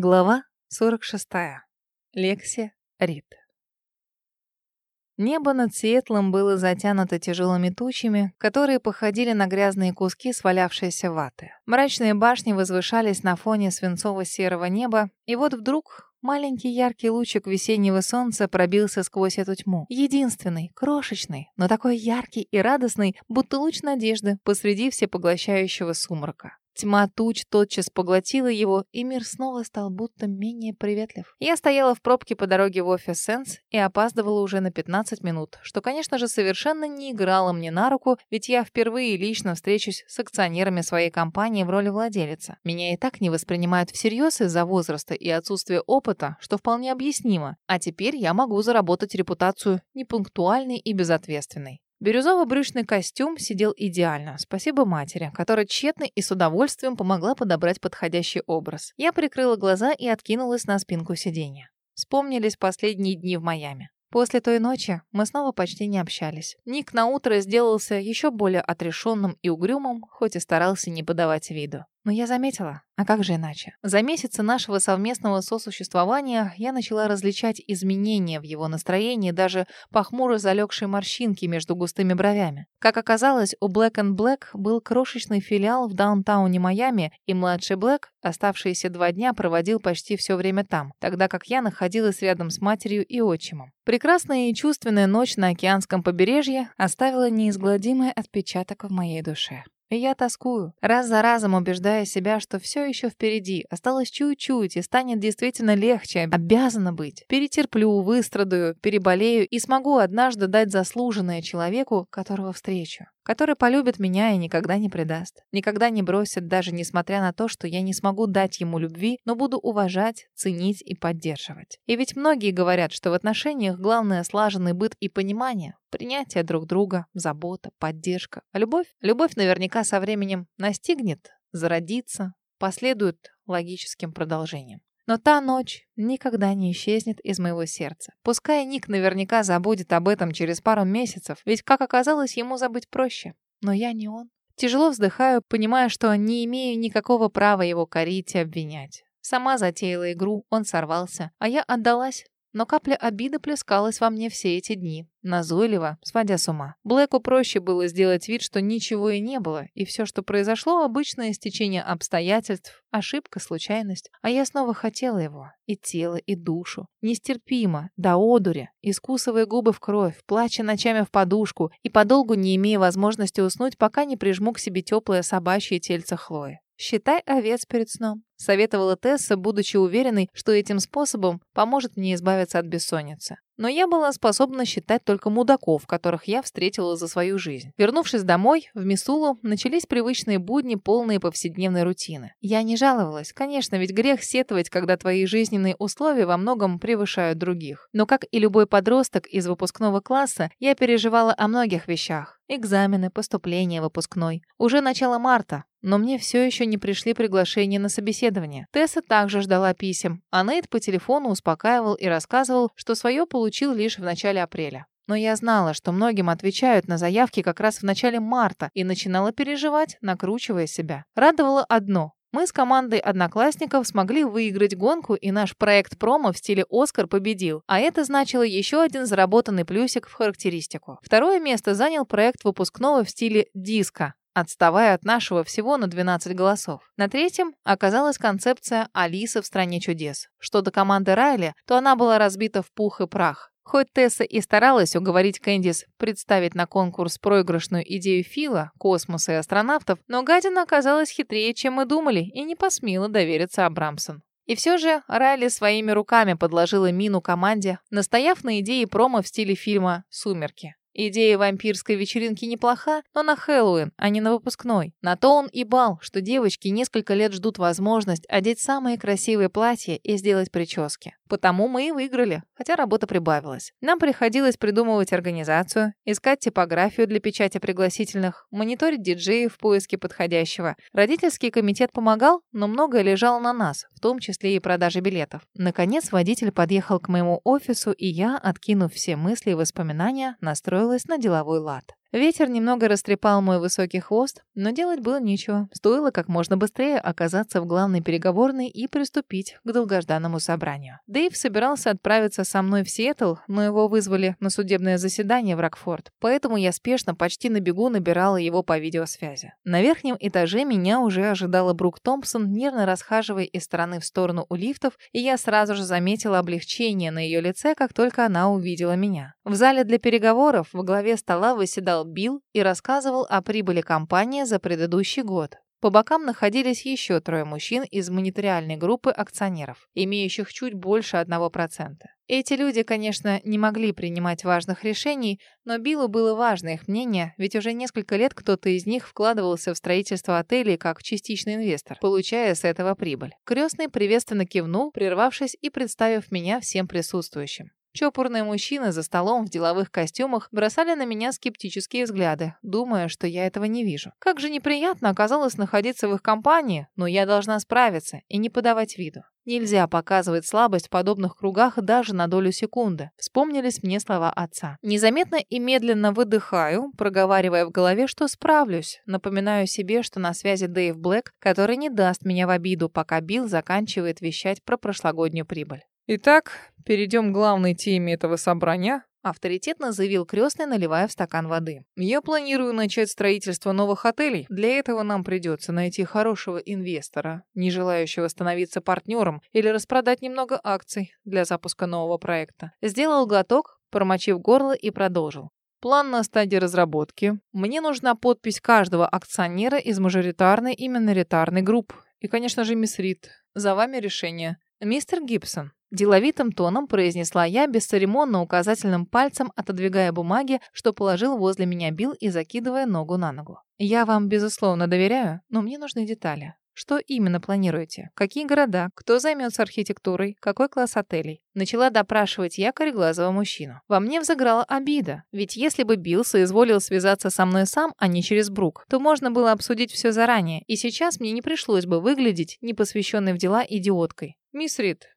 Глава 46. Лекси Рид. Небо над Сиэтлом было затянуто тяжелыми тучами, которые походили на грязные куски свалявшейся ваты. Мрачные башни возвышались на фоне свинцово-серого неба, и вот вдруг Маленький яркий лучик весеннего солнца пробился сквозь эту тьму. Единственный, крошечный, но такой яркий и радостный, будто луч надежды посреди всепоглощающего сумрака. Тьма туч тотчас поглотила его, и мир снова стал будто менее приветлив. Я стояла в пробке по дороге в офис Сенс и опаздывала уже на 15 минут, что, конечно же, совершенно не играло мне на руку, ведь я впервые лично встречусь с акционерами своей компании в роли владелица. Меня и так не воспринимают всерьез из-за возраста и отсутствия опыта, что вполне объяснимо. А теперь я могу заработать репутацию непунктуальной и безответственной. Бирюзово-брючный костюм сидел идеально, спасибо матери, которая тщетно и с удовольствием помогла подобрать подходящий образ. Я прикрыла глаза и откинулась на спинку сиденья. Вспомнились последние дни в Майами. После той ночи мы снова почти не общались. Ник на утро сделался еще более отрешенным и угрюмым, хоть и старался не подавать виду. Но я заметила, а как же иначе? За месяцы нашего совместного сосуществования я начала различать изменения в его настроении, даже по хмуро залегшей морщинке между густыми бровями. Как оказалось, у Black and Black был крошечный филиал в даунтауне Майами, и младший Блэк оставшиеся два дня проводил почти все время там, тогда как я находилась рядом с матерью и отчимом. Прекрасная и чувственная ночь на океанском побережье оставила неизгладимый отпечаток в моей душе. И я тоскую, раз за разом убеждая себя, что все еще впереди, осталось чуть-чуть и станет действительно легче, обязана быть. Перетерплю, выстрадаю, переболею и смогу однажды дать заслуженное человеку, которого встречу который полюбит меня и никогда не предаст. Никогда не бросит, даже несмотря на то, что я не смогу дать ему любви, но буду уважать, ценить и поддерживать. И ведь многие говорят, что в отношениях главное слаженный быт и понимание, принятие друг друга, забота, поддержка. А любовь? Любовь наверняка со временем настигнет, зародится, последует логическим продолжением. Но та ночь никогда не исчезнет из моего сердца. Пускай Ник наверняка забудет об этом через пару месяцев, ведь, как оказалось, ему забыть проще. Но я не он. Тяжело вздыхаю, понимая, что не имею никакого права его корить и обвинять. Сама затеяла игру, он сорвался, а я отдалась но капля обиды плескалась во мне все эти дни, назойливо, сводя с ума. Блэку проще было сделать вид, что ничего и не было, и все, что произошло, обычное стечение обстоятельств, ошибка, случайность. А я снова хотела его, и тело, и душу. Нестерпимо, до одури, искусывая губы в кровь, плача ночами в подушку и подолгу не имея возможности уснуть, пока не прижму к себе теплое собачье тельце Хлои. «Считай овец перед сном», — советовала Тесса, будучи уверенной, что этим способом поможет мне избавиться от бессонницы. Но я была способна считать только мудаков, которых я встретила за свою жизнь. Вернувшись домой, в Мисулу начались привычные будни, полные повседневной рутины. Я не жаловалась, конечно, ведь грех сетовать, когда твои жизненные условия во многом превышают других. Но как и любой подросток из выпускного класса, я переживала о многих вещах. Экзамены, поступление, выпускной. Уже начало марта, но мне все еще не пришли приглашения на собеседование. Тесса также ждала писем, а Нейт по телефону успокаивал и рассказывал, что свое получил лишь в начале апреля. Но я знала, что многим отвечают на заявки как раз в начале марта и начинала переживать, накручивая себя. Радовало одно мы с командой одноклассников смогли выиграть гонку, и наш проект промо в стиле «Оскар» победил. А это значило еще один заработанный плюсик в характеристику. Второе место занял проект выпускного в стиле «Диско», отставая от нашего всего на 12 голосов. На третьем оказалась концепция «Алиса в стране чудес». Что до команды Райли, то она была разбита в пух и прах. Хоть Тесса и старалась уговорить Кэндис представить на конкурс проигрышную идею Фила, космоса и астронавтов, но гадина оказалась хитрее, чем мы думали, и не посмела довериться Абрамсон. И все же Райли своими руками подложила мину команде, настояв на идее промо в стиле фильма «Сумерки». Идея вампирской вечеринки неплоха, но на Хэллоуин, а не на выпускной. На то он и бал, что девочки несколько лет ждут возможность одеть самые красивые платья и сделать прически. Потому мы и выиграли, хотя работа прибавилась. Нам приходилось придумывать организацию, искать типографию для печати пригласительных, мониторить диджеев в поиске подходящего. Родительский комитет помогал, но многое лежало на нас, в том числе и продажи билетов. Наконец водитель подъехал к моему офису, и я, откинув все мысли и воспоминания, настроил настроилась на деловой лад. Ветер немного растрепал мой высокий хвост, но делать было нечего. Стоило как можно быстрее оказаться в главной переговорной и приступить к долгожданному собранию. Дэйв собирался отправиться со мной в Сиэтл, но его вызвали на судебное заседание в Рокфорд, поэтому я спешно, почти на бегу набирала его по видеосвязи. На верхнем этаже меня уже ожидала Брук Томпсон, нервно расхаживая из стороны в сторону у лифтов, и я сразу же заметила облегчение на ее лице, как только она увидела меня. В зале для переговоров во главе стола выседал Билл и рассказывал о прибыли компании за предыдущий год. По бокам находились еще трое мужчин из мониториальной группы акционеров, имеющих чуть больше 1%. Эти люди, конечно, не могли принимать важных решений, но Биллу было важно их мнение, ведь уже несколько лет кто-то из них вкладывался в строительство отелей как частичный инвестор, получая с этого прибыль. Крестный приветственно кивнул, прервавшись и представив меня всем присутствующим. Чопорные мужчины за столом в деловых костюмах бросали на меня скептические взгляды, думая, что я этого не вижу. Как же неприятно оказалось находиться в их компании, но я должна справиться и не подавать виду. Нельзя показывать слабость в подобных кругах даже на долю секунды. Вспомнились мне слова отца. Незаметно и медленно выдыхаю, проговаривая в голове, что справлюсь. Напоминаю себе, что на связи Дэйв Блэк, который не даст меня в обиду, пока Билл заканчивает вещать про прошлогоднюю прибыль. Итак, перейдем к главной теме этого собрания. Авторитетно заявил крестный, наливая в стакан воды. «Я планирую начать строительство новых отелей. Для этого нам придется найти хорошего инвестора, не желающего становиться партнером или распродать немного акций для запуска нового проекта». Сделал глоток, промочив горло и продолжил. План на стадии разработки. Мне нужна подпись каждого акционера из мажоритарной и миноритарной групп. И, конечно же, мисс Рид. За вами решение. Мистер Гибсон, Деловитым тоном произнесла я, бесцеремонно указательным пальцем отодвигая бумаги, что положил возле меня Билл и закидывая ногу на ногу. «Я вам, безусловно, доверяю, но мне нужны детали. Что именно планируете? Какие города? Кто займется архитектурой? Какой класс отелей?» Начала допрашивать я кореглазого мужчину. Во мне взыграла обида. Ведь если бы Билл соизволил связаться со мной сам, а не через Брук, то можно было обсудить все заранее, и сейчас мне не пришлось бы выглядеть непосвященной в дела идиоткой. «Мисс Рид,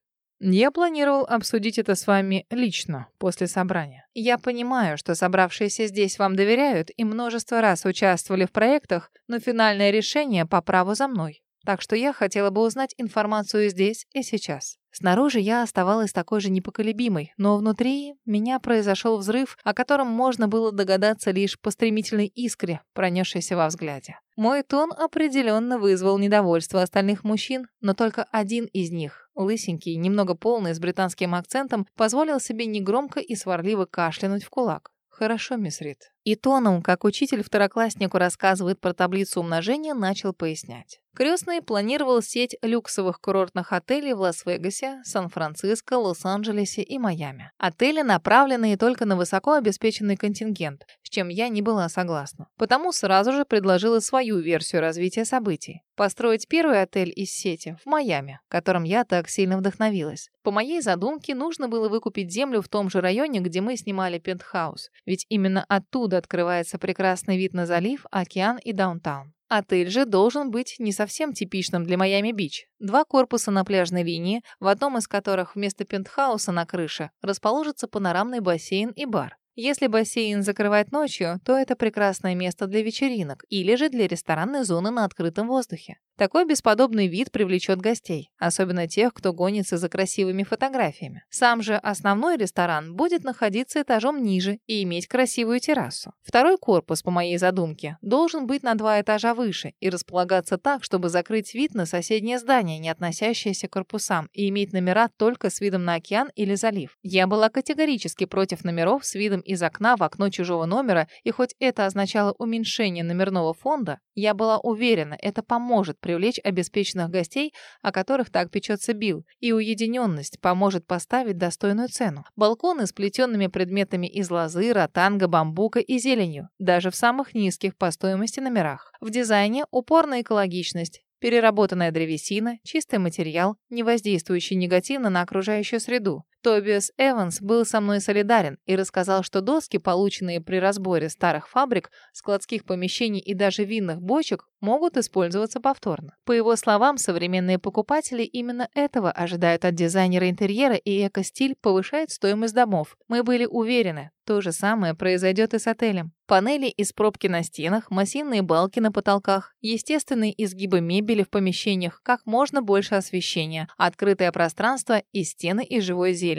я планировал обсудить это с вами лично, после собрания. Я понимаю, что собравшиеся здесь вам доверяют и множество раз участвовали в проектах, но финальное решение по праву за мной. Так что я хотела бы узнать информацию здесь и сейчас. Снаружи я оставалась такой же непоколебимой, но внутри меня произошел взрыв, о котором можно было догадаться лишь по стремительной искре, пронесшейся во взгляде. Мой тон определенно вызвал недовольство остальных мужчин, но только один из них, лысенький, немного полный, с британским акцентом, позволил себе негромко и сварливо кашлянуть в кулак. «Хорошо, мисс Рид». И тоном, как учитель второкласснику рассказывает про таблицу умножения, начал пояснять. Крестный планировал сеть люксовых курортных отелей в Лас-Вегасе, Сан-Франциско, Лос-Анджелесе и Майами. Отели, направленные только на высокообеспеченный контингент, с чем я не была согласна. Потому сразу же предложила свою версию развития событий. Построить первый отель из сети в Майами, которым я так сильно вдохновилась. По моей задумке, нужно было выкупить землю в том же районе, где мы снимали пентхаус, ведь именно оттуда открывается прекрасный вид на залив, океан и даунтаун. Отель же должен быть не совсем типичным для Майами-Бич. Два корпуса на пляжной линии, в одном из которых вместо пентхауса на крыше расположится панорамный бассейн и бар. Если бассейн закрывать ночью, то это прекрасное место для вечеринок или же для ресторанной зоны на открытом воздухе. Такой бесподобный вид привлечет гостей, особенно тех, кто гонится за красивыми фотографиями. Сам же основной ресторан будет находиться этажом ниже и иметь красивую террасу. Второй корпус, по моей задумке, должен быть на два этажа выше и располагаться так, чтобы закрыть вид на соседнее здание, не относящееся к корпусам, и иметь номера только с видом на океан или залив. Я была категорически против номеров с видом из окна в окно чужого номера, и хоть это означало уменьшение номерного фонда, я была уверена, это поможет привлечь обеспеченных гостей, о которых так печется Билл, и уединенность поможет поставить достойную цену. Балконы с плетенными предметами из лозы, ротанга, бамбука и зеленью, даже в самых низких по стоимости номерах. В дизайне упор на экологичность, Переработанная древесина, чистый материал, не воздействующий негативно на окружающую среду. Тобиас Эванс был со мной солидарен и рассказал, что доски, полученные при разборе старых фабрик, складских помещений и даже винных бочек, могут использоваться повторно. По его словам, современные покупатели именно этого ожидают от дизайнера интерьера, и эко-стиль повышает стоимость домов. Мы были уверены, то же самое произойдет и с отелем. Панели из пробки на стенах, массивные балки на потолках, естественные изгибы мебели в помещениях, как можно больше освещения, открытое пространство и стены из живой зелени.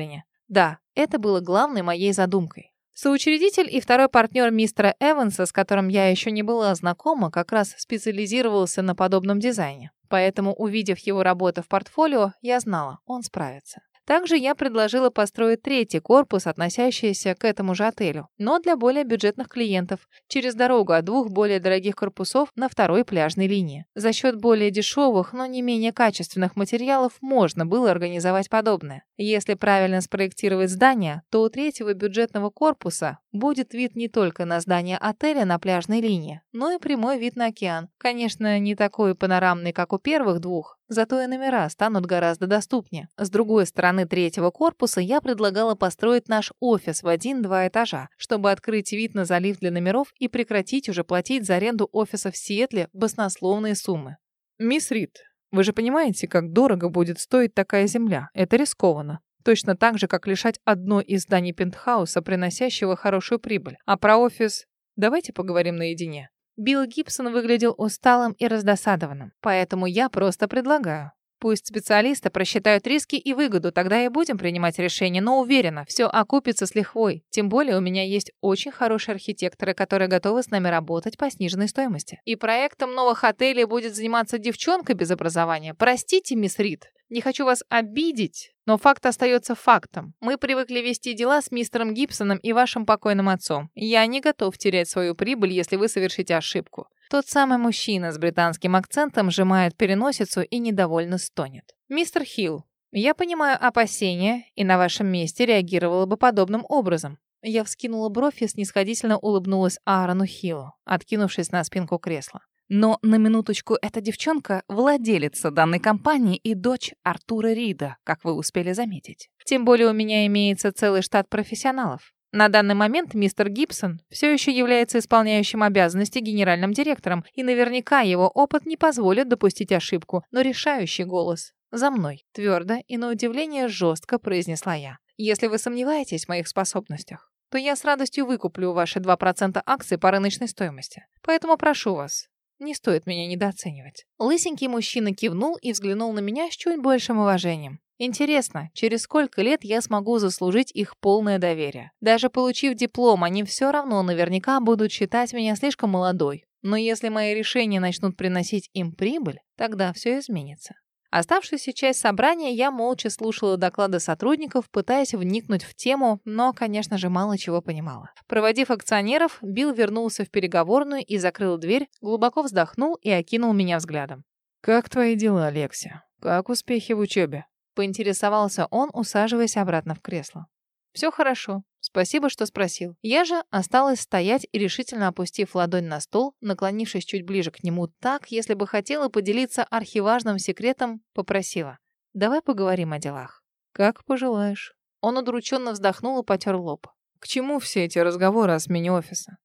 Да, это было главной моей задумкой. Соучредитель и второй партнер мистера Эванса, с которым я еще не была знакома, как раз специализировался на подобном дизайне. Поэтому, увидев его работу в портфолио, я знала, он справится. Также я предложила построить третий корпус, относящийся к этому же отелю, но для более бюджетных клиентов, через дорогу от двух более дорогих корпусов на второй пляжной линии. За счет более дешевых, но не менее качественных материалов можно было организовать подобное. Если правильно спроектировать здание, то у третьего бюджетного корпуса будет вид не только на здание отеля на пляжной линии, но и прямой вид на океан. Конечно, не такой панорамный, как у первых двух, Зато и номера станут гораздо доступнее. С другой стороны третьего корпуса я предлагала построить наш офис в один-два этажа, чтобы открыть вид на залив для номеров и прекратить уже платить за аренду офиса в Сиэтле баснословные суммы. «Мисс Рид, вы же понимаете, как дорого будет стоить такая земля? Это рискованно. Точно так же, как лишать одно из зданий пентхауса, приносящего хорошую прибыль. А про офис давайте поговорим наедине. Билл Гибсон выглядел усталым и раздосадованным, поэтому я просто предлагаю. Пусть специалисты просчитают риски и выгоду, тогда и будем принимать решение, но уверена, все окупится с лихвой. Тем более у меня есть очень хорошие архитекторы, которые готовы с нами работать по сниженной стоимости. И проектом новых отелей будет заниматься девчонка без образования. Простите, мисс Рид, не хочу вас обидеть, но факт остается фактом. Мы привыкли вести дела с мистером Гибсоном и вашим покойным отцом. Я не готов терять свою прибыль, если вы совершите ошибку. Тот самый мужчина с британским акцентом сжимает переносицу и недовольно стонет. Мистер Хилл, я понимаю опасения и на вашем месте реагировала бы подобным образом. Я вскинула бровь и снисходительно улыбнулась Аарону Хиллу, откинувшись на спинку кресла. Но на минуточку эта девчонка — владелица данной компании и дочь Артура Рида, как вы успели заметить. Тем более у меня имеется целый штат профессионалов. На данный момент мистер Гибсон все еще является исполняющим обязанности генеральным директором, и наверняка его опыт не позволит допустить ошибку, но решающий голос за мной, твердо и на удивление жестко произнесла я. Если вы сомневаетесь в моих способностях, то я с радостью выкуплю ваши 2% акций по рыночной стоимости. Поэтому прошу вас, не стоит меня недооценивать. Лысенький мужчина кивнул и взглянул на меня с чуть большим уважением. Интересно, через сколько лет я смогу заслужить их полное доверие? Даже получив диплом, они все равно наверняка будут считать меня слишком молодой. Но если мои решения начнут приносить им прибыль, тогда все изменится. Оставшуюся часть собрания я молча слушала доклады сотрудников, пытаясь вникнуть в тему, но, конечно же, мало чего понимала. Проводив акционеров, Билл вернулся в переговорную и закрыл дверь, глубоко вздохнул и окинул меня взглядом. «Как твои дела, Алексия? Как успехи в учебе?» Поинтересовался он, усаживаясь обратно в кресло. «Все хорошо. Спасибо, что спросил. Я же осталась стоять и решительно опустив ладонь на стол, наклонившись чуть ближе к нему так, если бы хотела поделиться архиважным секретом, попросила. «Давай поговорим о делах». «Как пожелаешь». Он удрученно вздохнул и потер лоб. «К чему все эти разговоры о смене офиса?»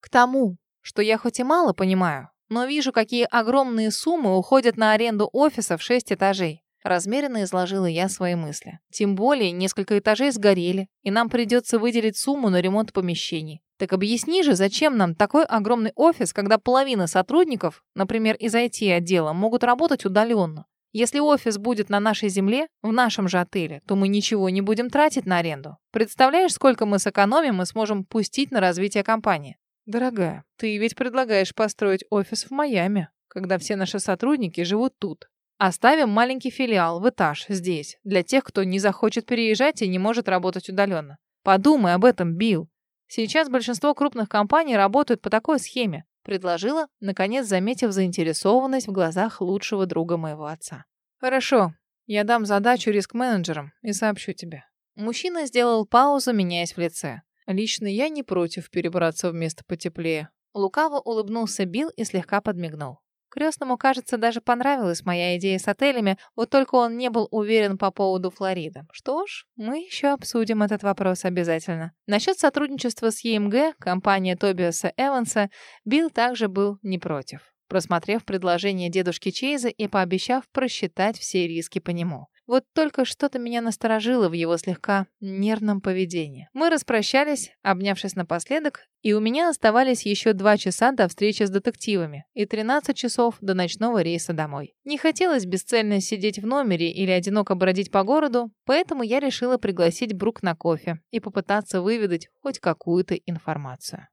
«К тому, что я хоть и мало понимаю, но вижу, какие огромные суммы уходят на аренду офиса в шесть этажей. Размеренно изложила я свои мысли. Тем более, несколько этажей сгорели, и нам придется выделить сумму на ремонт помещений. Так объясни же, зачем нам такой огромный офис, когда половина сотрудников, например, из IT-отдела, могут работать удаленно? Если офис будет на нашей земле, в нашем же отеле, то мы ничего не будем тратить на аренду. Представляешь, сколько мы сэкономим и сможем пустить на развитие компании? Дорогая, ты ведь предлагаешь построить офис в Майами, когда все наши сотрудники живут тут. Оставим маленький филиал в этаж здесь, для тех, кто не захочет переезжать и не может работать удаленно. Подумай об этом, Билл. Сейчас большинство крупных компаний работают по такой схеме, предложила, наконец заметив заинтересованность в глазах лучшего друга моего отца. Хорошо, я дам задачу риск-менеджерам и сообщу тебе. Мужчина сделал паузу, меняясь в лице. Лично я не против перебраться в место потеплее. Лукаво улыбнулся Билл и слегка подмигнул. Крестному, кажется, даже понравилась моя идея с отелями, вот только он не был уверен по поводу Флориды. Что ж, мы еще обсудим этот вопрос обязательно. Насчет сотрудничества с ЕМГ, компания Тобиаса Эванса, Билл также был не против, просмотрев предложение дедушки Чейза и пообещав просчитать все риски по нему. Вот только что-то меня насторожило в его слегка нервном поведении. Мы распрощались, обнявшись напоследок, и у меня оставались еще два часа до встречи с детективами и 13 часов до ночного рейса домой. Не хотелось бесцельно сидеть в номере или одиноко бродить по городу, поэтому я решила пригласить Брук на кофе и попытаться выведать хоть какую-то информацию.